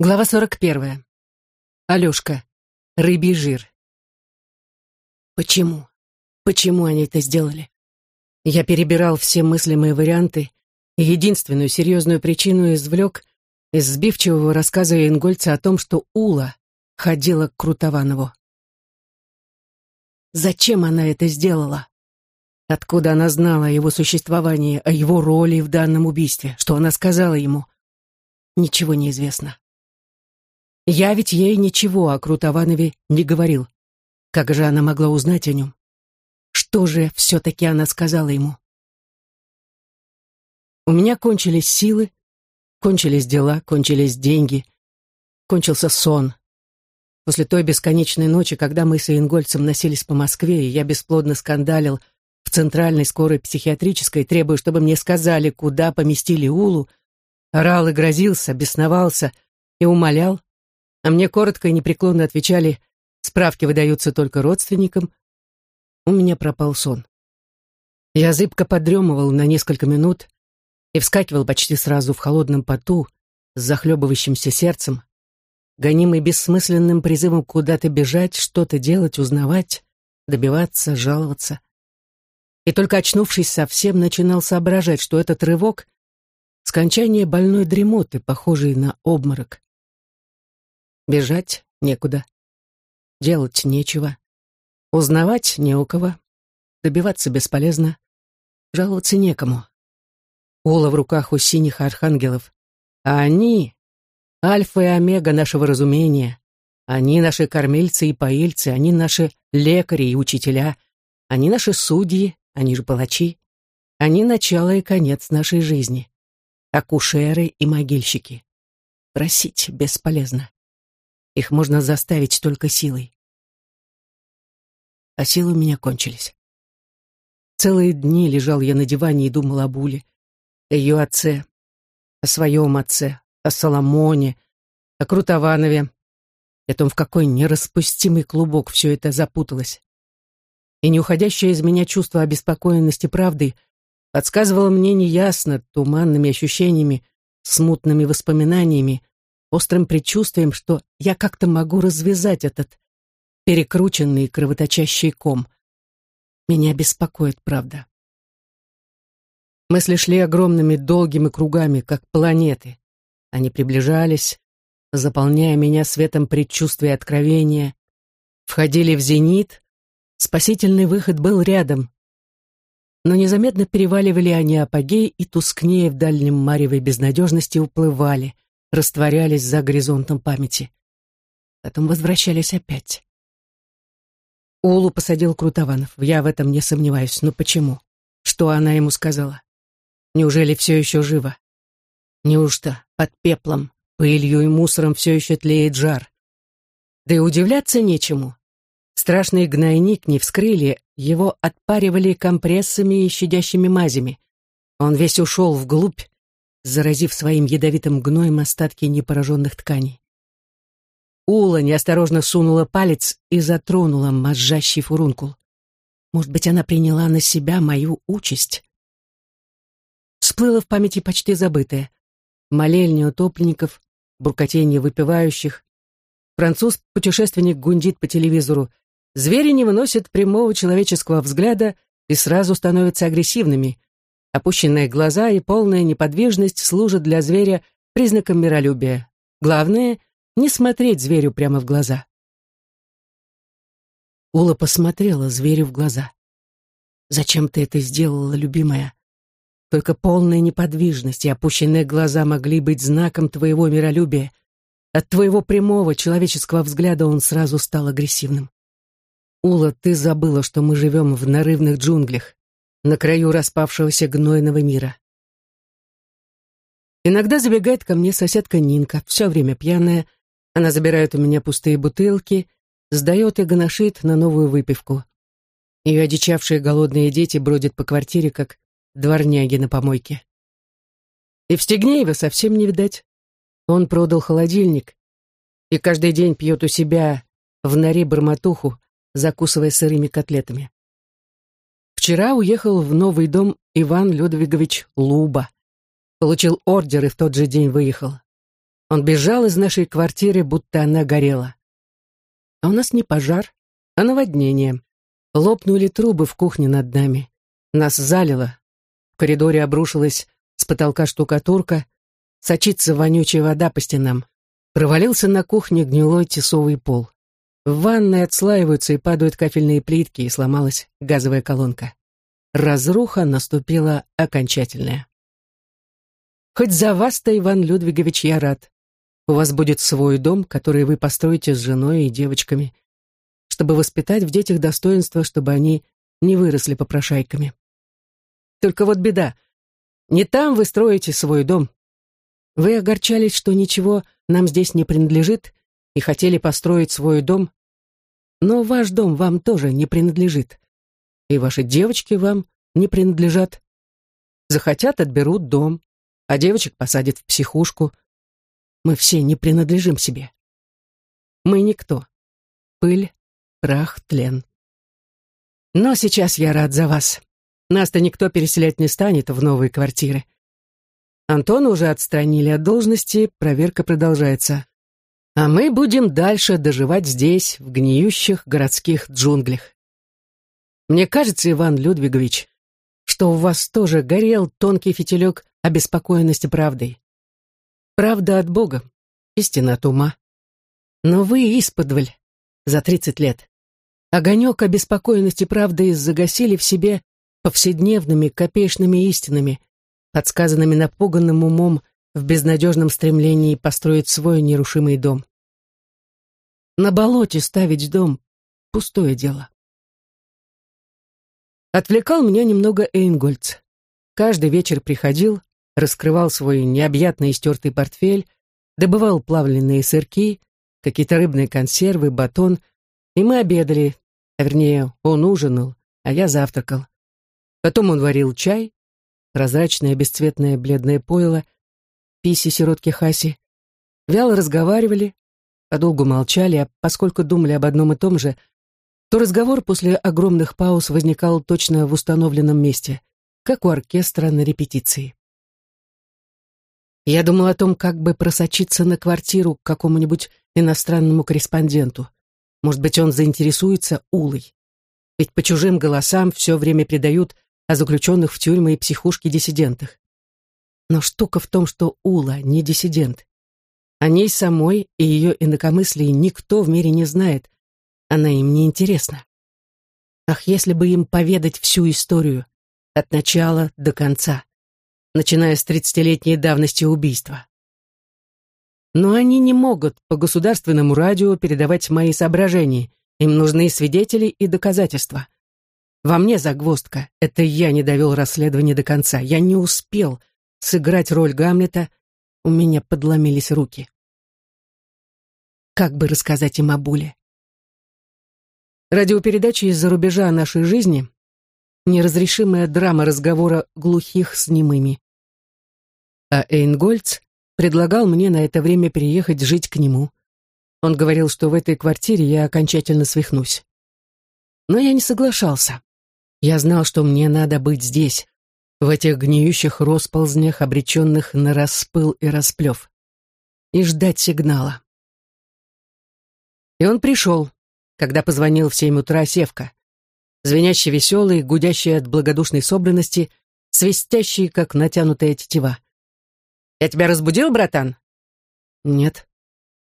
Глава 41. Алешка. Рыбий жир. Почему? Почему они это сделали? Я перебирал все мыслимые варианты и единственную серьезную причину извлек из сбивчивого рассказа Ингольца о том, что Ула ходила к Крутованову. Зачем она это сделала? Откуда она знала о его существовании, о его роли в данном убийстве? Что она сказала ему? Ничего не известно. Я ведь ей ничего о Крутованове не говорил. Как же она могла узнать о нем? Что же все-таки она сказала ему? У меня кончились силы, кончились дела, кончились деньги, кончился сон. После той бесконечной ночи, когда мы с Ингольцем носились по Москве, и я бесплодно скандалил в центральной скорой психиатрической, требуя, чтобы мне сказали, куда поместили Улу, орал и грозился, бесновался и умолял, а мне коротко и непреклонно отвечали, справки выдаются только родственникам. У меня пропал сон. Я зыбко подремывал на несколько минут и вскакивал почти сразу в холодном поту с захлебывающимся сердцем, гонимый бессмысленным призывом куда-то бежать, что-то делать, узнавать, добиваться, жаловаться. И только очнувшись совсем, начинал соображать, что этот рывок — скончание больной дремоты, похожей на обморок. Бежать некуда. Делать нечего. Узнавать не у кого. Добиваться бесполезно. Жаловаться некому. Ула в руках у синих архангелов. А они — альфа и омега нашего разумения. Они наши кормильцы и поильцы, они наши лекари и учителя. Они наши судьи, они же палачи. Они начало и конец нашей жизни. Акушеры и могильщики. Просить бесполезно. Их можно заставить только силой. А силы у меня кончились. Целые дни лежал я на диване и думал об Уле, о ее отце, о своем отце, о Соломоне, о Крутованове, о том, в какой нераспустимый клубок все это запуталось. И неуходящее из меня чувство обеспокоенности правдой подсказывало мне неясно, туманными ощущениями, смутными воспоминаниями, острым предчувствием, что я как-то могу развязать этот перекрученный кровоточащий ком. Меня беспокоит правда. Мысли шли огромными долгими кругами, как планеты. Они приближались, заполняя меня светом предчувствия и откровения, входили в зенит, спасительный выход был рядом. Но незаметно переваливали они апогей и тускнее в дальнем маревой безнадежности уплывали, растворялись за горизонтом памяти. Потом возвращались опять. Улу посадил Крутованов. Я в этом не сомневаюсь. Но почему? Что она ему сказала? Неужели все еще живо? Неужто под пеплом, пылью и мусором все еще тлеет жар? Да и удивляться нечему. Страшный гнойник не вскрыли, его отпаривали компрессами и щадящими мазями. Он весь ушел вглубь, заразив своим ядовитым гноем остатки непораженных тканей. Ула неосторожно сунула палец и затронула мозжащий фурункул. Может быть, она приняла на себя мою участь? Всплыло в памяти почти забытое. Молельня утопленников, буркотенье выпивающих. Француз-путешественник гундит по телевизору. Звери не выносят прямого человеческого взгляда и сразу становятся агрессивными. Опущенные глаза и полная неподвижность служат для зверя признаком миролюбия. Главное — не смотреть зверю прямо в глаза. Ула посмотрела зверю в глаза. «Зачем ты это сделала, любимая? Только полная неподвижность и опущенные глаза могли быть знаком твоего миролюбия. От твоего прямого человеческого взгляда он сразу стал агрессивным. Ула, ты забыла, что мы живем в нарывных джунглях на краю распавшегося гнойного мира. Иногда забегает ко мне соседка Нинка, все время пьяная. Она забирает у меня пустые бутылки, сдает и гоношит на новую выпивку. Ее одичавшие голодные дети бродят по квартире, как дворняги на помойке. И в Стегнеева совсем не видать. Он продал холодильник и каждый день пьет у себя в норе бормотуху, закусывая сырыми котлетами. Вчера уехал в новый дом Иван Людвигович Луба. Получил ордер и в тот же день выехал. Он бежал из нашей квартиры, будто она горела. А у нас не пожар, а наводнение. Лопнули трубы в кухне над нами. Нас залило. В коридоре обрушилась с потолка штукатурка, сочится вонючая вода по стенам. Провалился на кухне гнилой тесовый пол. В ванной отслаиваются и падают кафельные плитки, и сломалась газовая колонка. Разруха наступила окончательная. Хоть за вас-то, Иван Людвигович, я рад. У вас будет свой дом, который вы построите с женой и девочками, чтобы воспитать в детях достоинство, чтобы они не выросли попрошайками. Только вот беда. Не там вы строите свой дом. Вы огорчались, что ничего нам здесь не принадлежит, и хотели построить свой дом. Но ваш дом вам тоже не принадлежит. И ваши девочки вам не принадлежат. Захотят, отберут дом, а девочек посадят в психушку. Мы все не принадлежим себе. Мы никто. Пыль, прах, тлен. Но сейчас я рад за вас. Нас-то никто переселять не станет в новые квартиры. Антона уже отстранили от должности, проверка продолжается. А мы будем дальше доживать здесь, в гниющих городских джунглях. Мне кажется, Иван Людвигович, что у вас тоже горел тонкий фитилек обеспокоенности правдой. Правда от Бога, истина от ума. Но вы исподволь за тридцать лет. Огонек обеспокоенности правдой загасили в себе повседневными копеечными истинами, подсказанными напуганным умом в безнадежном стремлении построить свой нерушимый дом. На болоте ставить дом — пустое дело. Отвлекал меня немного Эйнгольц. Каждый вечер приходил, раскрывал свой необъятный истертый портфель, добывал плавленые сырки, какие-то рыбные консервы, батон, и мы обедали, а вернее, он ужинал, а я завтракал. Потом он варил чай, прозрачное бесцветное бледное пойло, писи сиротки Хаси. Вяло разговаривали, подолгу молчали, а поскольку думали об одном и том же, то разговор после огромных пауз возникал точно в установленном месте, как у оркестра на репетиции. Я думал о том, как бы просочиться на квартиру к какому-нибудь иностранному корреспонденту. Может быть, он заинтересуется Улой. Ведь по чужим голосам все время придают о заключенных в тюрьмы и психушки диссидентах. Но штука в том, что Ула не диссидент. О ней самой и ее инакомыслии никто в мире не знает. Она им не интересна. Ах, если бы им поведать всю историю, от начала до конца, начиная с тридцатилетней давности убийства. Но они не могут по государственному радио передавать мои соображения. Им нужны свидетели и доказательства. Во мне загвоздка. Это я не довел расследование до конца. Я не успел сыграть роль Гамлета. У меня подломились руки. Как бы рассказать им о Буле? Радиопередача из-за рубежа нашей жизни — неразрешимая драма разговора глухих с немыми. А Эйнгольц предлагал мне на это время переехать жить к нему. Он говорил, что в этой квартире я окончательно свихнусь. Но я не соглашался. Я знал, что мне надо быть здесь, в этих гниющих росползнях, обреченных на распыл и расплев, и ждать сигнала. И он пришел, когда позвонил в семь утра Севка, звенящий веселый, гудящий от благодушной собранности, свистящий, как натянутая тетива. «Я тебя разбудил, братан?» «Нет».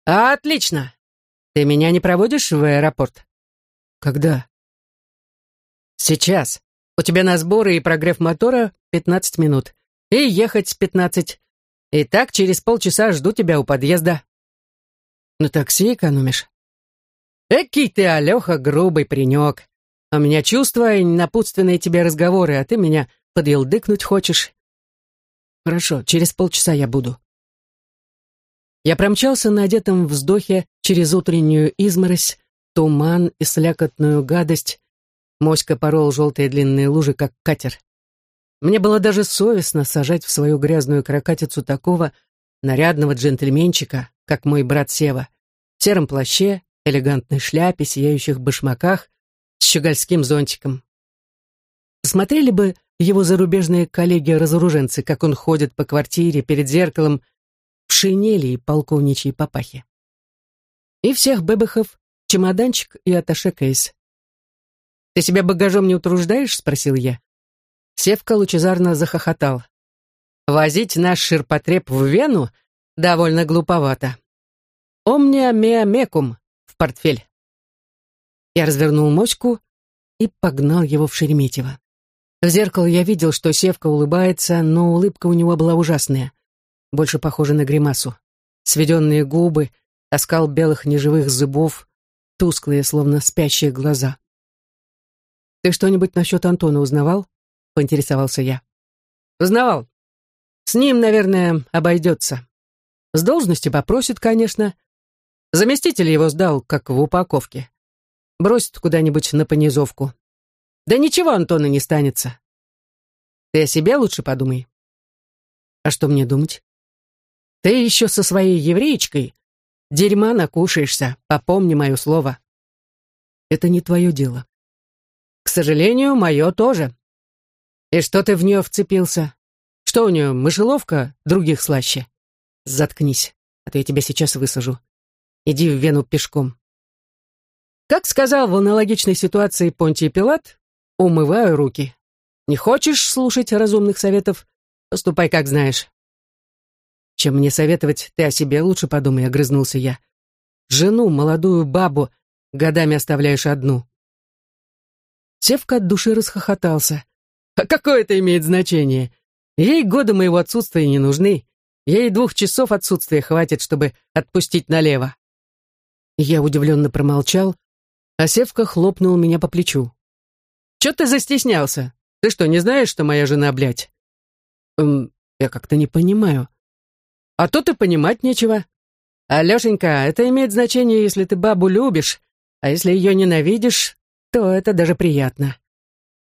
«Отлично! Ты меня не проводишь в аэропорт?» «Когда?» «Сейчас. У тебя на сборы и прогрев мотора пятнадцать минут. И ехать пятнадцать. И так через полчаса жду тебя у подъезда». «На такси экономишь?» «Экий ты, Алёха, грубый паренек. У меня чувства и напутственные тебе разговоры, а ты меня подъелдыкнуть хочешь». «Хорошо, через полчаса я буду». Я промчался на одетом вздохе через утреннюю изморозь, туман и слякотную гадость, Моська порол желтые длинные лужи, как катер. Мне было даже совестно сажать в свою грязную крокатицу такого нарядного джентльменчика, как мой брат Сева, в сером плаще, элегантной шляпе, сияющих башмаках, с щегольским зонтиком. Посмотрели бы его зарубежные коллеги-разоруженцы, как он ходит по квартире перед зеркалом в шинели и полковничьей папахе. И всех бэбэхов чемоданчик и аташе кейс. «Ты себя багажом не утруждаешь?» — спросил я. Севка лучезарно захохотал. «Возить наш ширпотреб в Вену довольно глуповато. Омния меа мекум в портфель». Я развернул моську и погнал его в Шереметьево. В зеркало я видел, что Севка улыбается, но улыбка у него была ужасная, больше похожа на гримасу. Сведенные губы, оскал белых неживых зубов, тусклые, словно спящие глаза. «Ты что-нибудь насчет Антона узнавал?» — поинтересовался я. «Узнавал. С ним, наверное, обойдется. С должности попросит, конечно. Заместитель его сдал, как в упаковке. Бросит куда-нибудь на понизовку. Да ничего Антона не станется. Ты о себе лучше подумай. А что мне думать? Ты еще со своей евреечкой дерьма накушаешься, попомни мое слово. Это не твое дело. К сожалению, мое тоже. И что ты в нее вцепился? Что у нее, мышеловка других слаще? Заткнись, а то я тебя сейчас высажу. Иди в Вену пешком. Как сказал в аналогичной ситуации Понтий Пилат, умываю руки. Не хочешь слушать разумных советов? Поступай, как знаешь. Чем мне советовать, ты о себе лучше подумай, огрызнулся я. Жену, молодую бабу, годами оставляешь одну. Севка от души расхохотался. А какое это имеет значение? Ей годы моего отсутствия не нужны. Ей двух часов отсутствия хватит, чтобы отпустить налево. Я удивленно промолчал, а Севка хлопнул меня по плечу. Че ты застеснялся? Ты что, не знаешь, что моя жена, блядь? Эм, я как-то не понимаю. А тут и понимать нечего. Алешенька, это имеет значение, если ты бабу любишь, а если ее ненавидишь, то это даже приятно.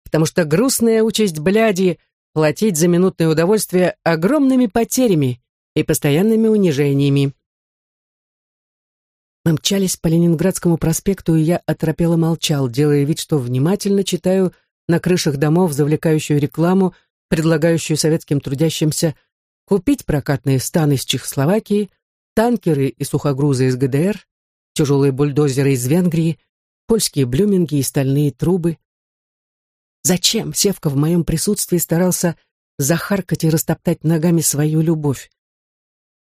Потому что грустная участь бляди — платить за минутное удовольствие огромными потерями и постоянными унижениями. Мы мчались по Ленинградскому проспекту, и я оторопело молчал, делая вид, что внимательно читаю на крышах домов завлекающую рекламу, предлагающую советским трудящимся купить прокатные станы из Чехословакии, танкеры и сухогрузы из ГДР, тяжелые бульдозеры из Венгрии, польские блюминги и стальные трубы. Зачем Севка в моем присутствии старался захаркать и растоптать ногами свою любовь?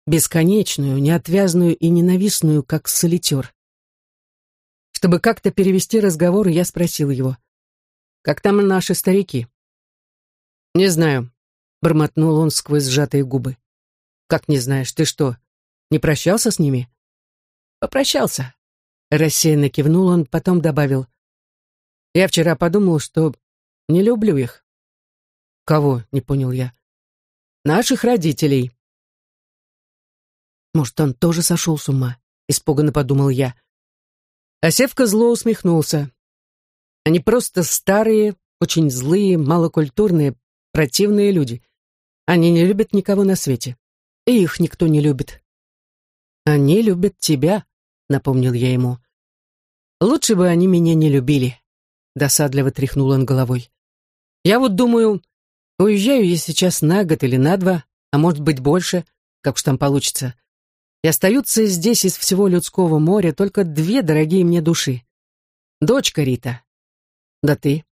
бесконечную, неотвязную и ненавистную, как солитер. Чтобы как-то перевести разговор, я спросил его, «Как там наши старики?» «Не знаю», — бормотнул он сквозь сжатые губы. «Как не знаешь? Ты что, не прощался с ними?» «Попрощался», — рассеянно кивнул он, потом добавил. «Я вчера подумал, что не люблю их». «Кого?» — не понял я. «Наших родителей», может, он тоже сошел с ума? Испуганно подумал я. А Севка зло усмехнулся. Они просто старые, очень злые, малокультурные, противные люди. Они не любят никого на свете. И их никто не любит. Они любят тебя, напомнил я ему. Лучше бы они меня не любили. Досадливо тряхнул он головой. Я вот думаю, уезжаю я сейчас на год или на два, а может быть больше, как уж там получится. И остаются здесь из всего людского моря только две дорогие мне души. Дочка Рита. Да ты.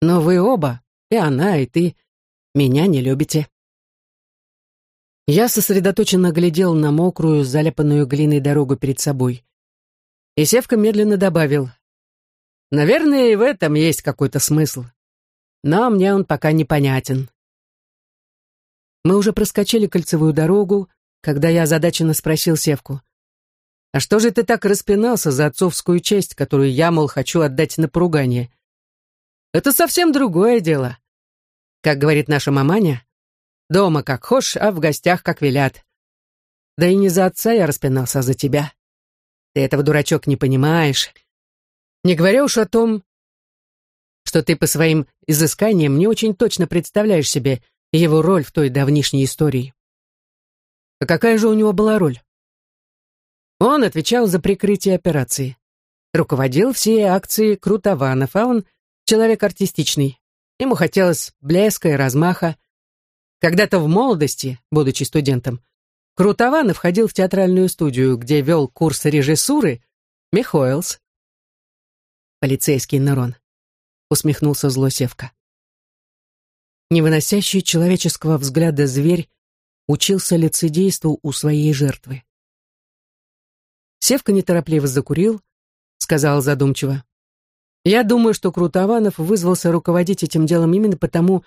Но вы оба, и она, и ты, меня не любите. Я сосредоточенно глядел на мокрую, заляпанную глиной дорогу перед собой. И Севка медленно добавил. Наверное, и в этом есть какой-то смысл. Но мне он пока непонятен. Мы уже проскочили кольцевую дорогу, когда я озадаченно спросил Севку. «А что же ты так распинался за отцовскую честь, которую я, мол, хочу отдать на поругание?» «Это совсем другое дело. Как говорит наша маманя, дома как хошь, а в гостях как велят. Да и не за отца я распинался, а за тебя. Ты этого, дурачок, не понимаешь. Не говоря уж о том, что ты по своим изысканиям не очень точно представляешь себе его роль в той давнишней истории. А какая же у него была роль? Он отвечал за прикрытие операции. Руководил всей акцией Крутованов, а он человек артистичный. Ему хотелось блеска и размаха. Когда-то в молодости, будучи студентом, Крутованов ходил в театральную студию, где вел курс режиссуры Михоэлс. Полицейский Нерон. Усмехнулся зло Севка. Невыносящий человеческого взгляда зверь учился лицедейству у своей жертвы. Севка неторопливо закурил, сказал задумчиво. «Я думаю, что Крутованов вызвался руководить этим делом именно потому,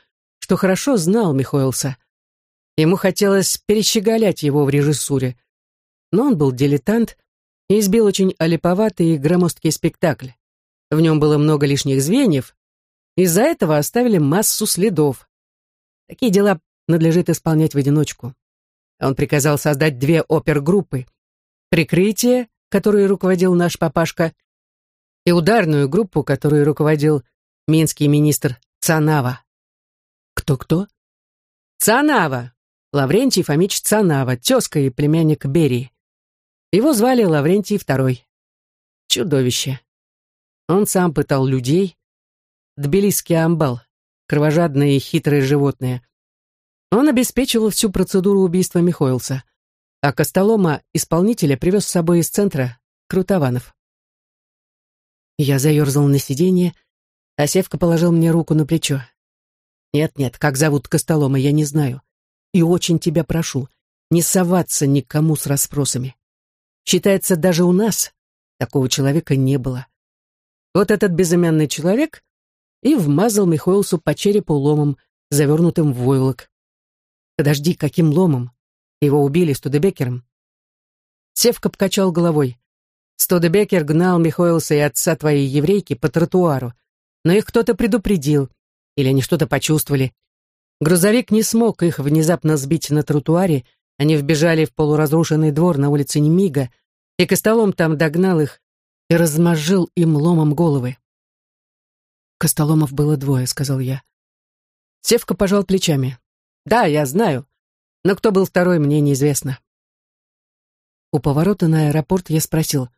что хорошо знал Михоэлса. Ему хотелось перещеголять его в режиссуре. Но он был дилетант и избил очень олиповатый и громоздкий спектакль. В нем было много лишних звеньев, из-за этого оставили массу следов. Такие дела надлежит исполнять в одиночку. Он приказал создать две опергруппы. Прикрытие, которой руководил наш папашка, и ударную группу, которой руководил минский министр Цанава. Кто-кто? Цанава! Лаврентий Фомич Цанава, тезка и племянник Берии. Его звали Лаврентий II. Чудовище. Он сам пытал людей. Тбилисский амбал, кровожадное и хитрое животное. Он обеспечивал всю процедуру убийства Михоэлса, а Костолома исполнителя привез с собой из центра Крутованов. Я заерзал на сиденье, а Севка положил мне руку на плечо. «Нет-нет, как зовут Костолома, я не знаю. И очень тебя прошу, не соваться никому с расспросами. Считается, даже у нас такого человека не было. Вот этот безымянный человек и вмазал Михоэлсу по черепу ломом, завернутым в войлок. Подожди, каким ломом? Его убили Студебекером. Севка покачал головой. Студебекер гнал Михоэлса и отца твоей еврейки по тротуару, но их кто-то предупредил, или они что-то почувствовали. Грузовик не смог их внезапно сбить на тротуаре, они вбежали в полуразрушенный двор на улице Немига, и Костолом там догнал их и размозжил им ломом головы. «Костоломов было двое», — сказал я. Севка пожал плечами. Да, я знаю. Но кто был второй, мне неизвестно. У поворота на аэропорт я спросил,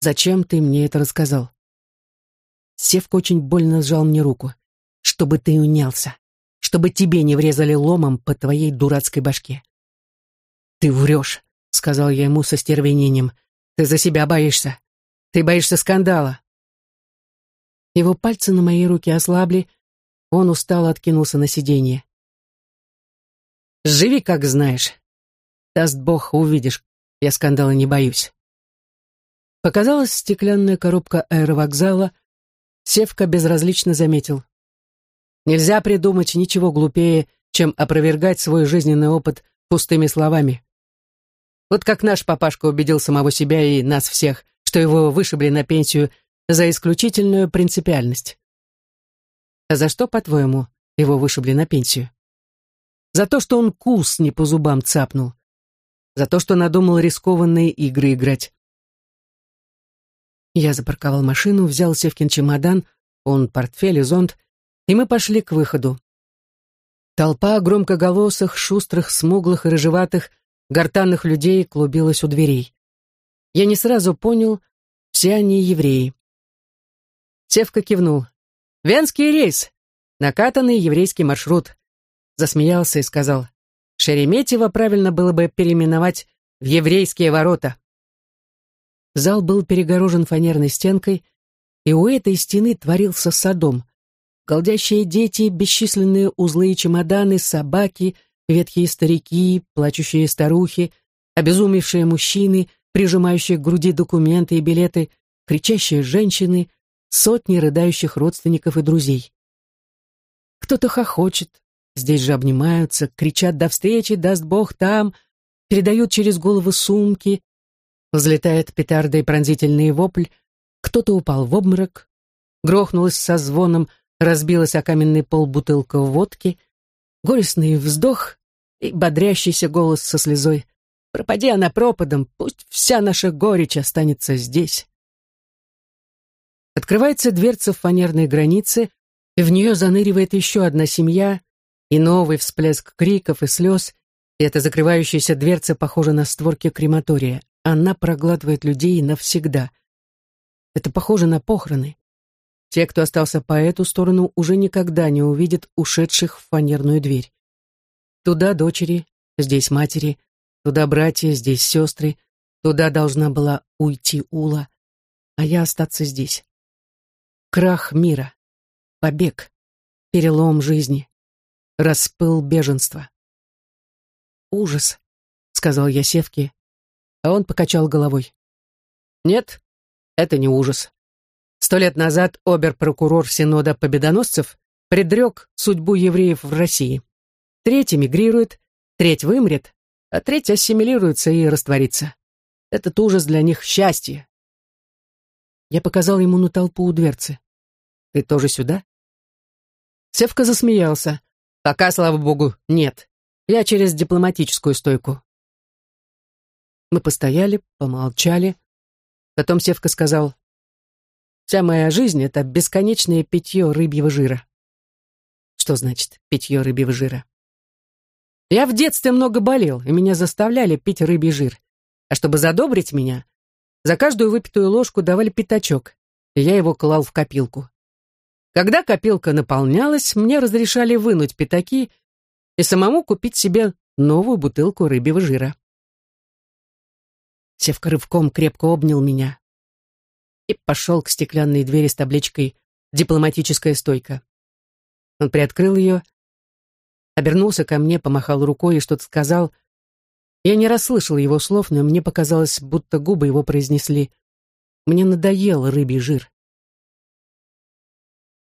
«Зачем ты мне это рассказал?» Севка очень больно сжал мне руку. «Чтобы ты унялся. Чтобы тебе не врезали ломом по твоей дурацкой башке». «Ты врешь», — сказал я ему со стервенением. «Ты за себя боишься. Ты боишься скандала». Его пальцы на моей руке ослабли, он устало откинулся на сиденье. Живи, как знаешь. Даст Бог, увидишь. Я скандала не боюсь. Показалась стеклянная коробка аэровокзала. Севка безразлично заметил. Нельзя придумать ничего глупее, чем опровергать свой жизненный опыт пустыми словами. Вот как наш папашка убедил самого себя и нас всех, что его вышибли на пенсию за исключительную принципиальность. А за что, по-твоему, его вышибли на пенсию? За то, что он кус не по зубам цапнул. За то, что надумал рискованные игры играть. Я запарковал машину, взял Севкин чемодан, он портфель и зонт, и мы пошли к выходу. Толпа громкоголосых, шустрых, смуглых и рыжеватых, гортанных людей клубилась у дверей. Я не сразу понял, все они евреи. Севка кивнул. «Венский рейс! Накатанный еврейский маршрут засмеялся и сказал, «Шереметьево правильно было бы переименовать в еврейские ворота». Зал был перегорожен фанерной стенкой, и у этой стены творился садом. Голдящие дети, бесчисленные узлы и чемоданы, собаки, ветхие старики, плачущие старухи, обезумевшие мужчины, прижимающие к груди документы и билеты, кричащие женщины, сотни рыдающих родственников и друзей. Кто-то хохочет, Здесь же обнимаются, кричат «до встречи, даст Бог там», передают через головы сумки, взлетает петарда и пронзительный вопль, кто-то упал в обморок, грохнулась со звоном, разбилась о каменный пол бутылка водки, горестный вздох и бодрящийся голос со слезой. «Пропади она пропадом, пусть вся наша горечь останется здесь». Открывается дверца в фанерной границе, и в нее заныривает еще одна семья, и новый всплеск криков и слез, и эта закрывающаяся дверца похожа на створки крематория. Она проглатывает людей навсегда. Это похоже на похороны. Те, кто остался по эту сторону, уже никогда не увидят ушедших в фанерную дверь. Туда дочери, здесь матери, Туда братья, здесь сестры, туда должна была уйти Ула, а я остаться здесь. Крах мира, побег, перелом жизни, распыл беженства. «Ужас», — сказал я Севке, а он покачал головой. «Нет, это не ужас. Сто лет назад обер-прокурор Синода Победоносцев предрек судьбу евреев в России. Треть эмигрирует, треть вымрет, а треть ассимилируется и растворится. Этот ужас для них счастье. Я показал ему на толпу у дверцы. «Ты тоже сюда?» Севка засмеялся. «Пока, слава богу, нет. Я через дипломатическую стойку». Мы постояли, помолчали. Потом Севка сказал, «Вся моя жизнь — это бесконечное питье рыбьего жира». Что значит питье рыбьего жира? Я в детстве много болел, и меня заставляли пить рыбий жир. А чтобы задобрить меня, за каждую выпитую ложку давали пятачок, и я его клал в копилку. Когда копилка наполнялась, мне разрешали вынуть пятаки и самому купить себе новую бутылку рыбьего жира. Севка рывком крепко обнял меня и пошел к стеклянной двери с табличкой «Дипломатическая стойка». Он приоткрыл ее, обернулся ко мне, помахал рукой и что-то сказал. Я не расслышал его слов, но мне показалось, будто губы его произнесли «Мне надоел рыбий жир».